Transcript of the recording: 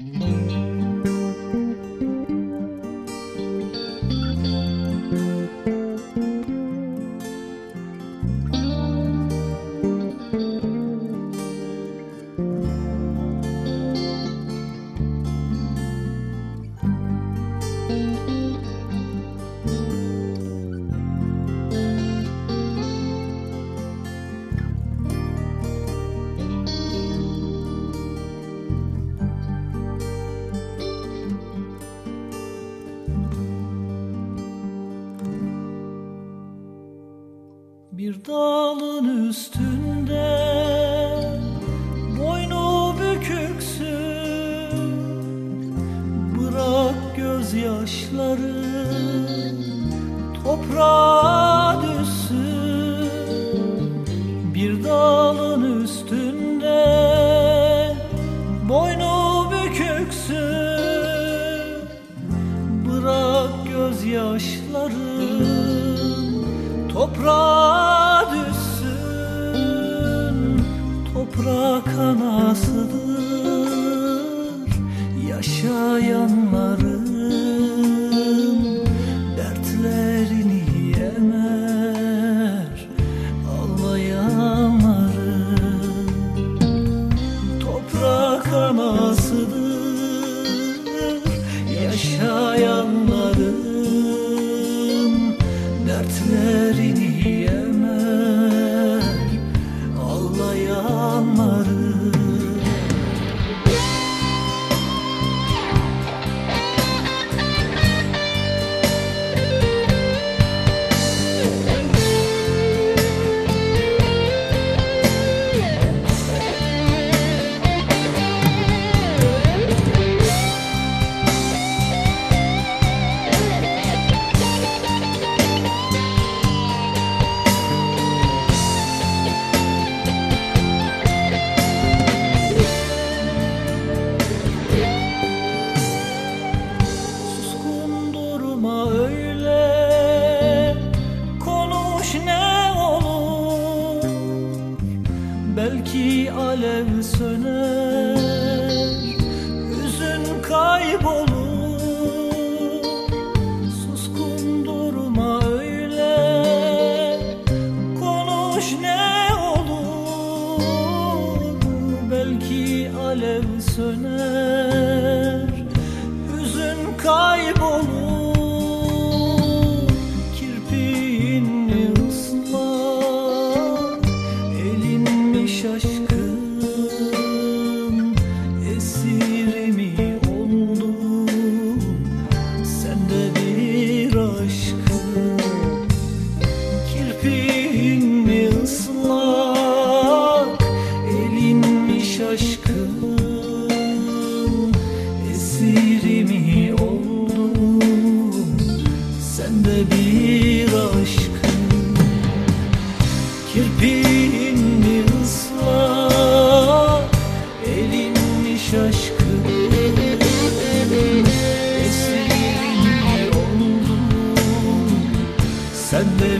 Mm-hmm. Bir dalın üstünde boynu büküksün. Bırak gözyaşları toprağa düşsün. Bir dalın üstünde boynu büküksün. Bırak gözyaşların toprağa düşsün Toprak anasıdır yaşayanların Belki alev söner. Hüzün kaybolur Suskun durma öyle. Konuş ne olur Belki alev söner. Hüzün kaybolur mi oldum Sen de bir aşkın Kirpiğin mi ıslak Elin mi şaşkın Esirin mi oldum Sen de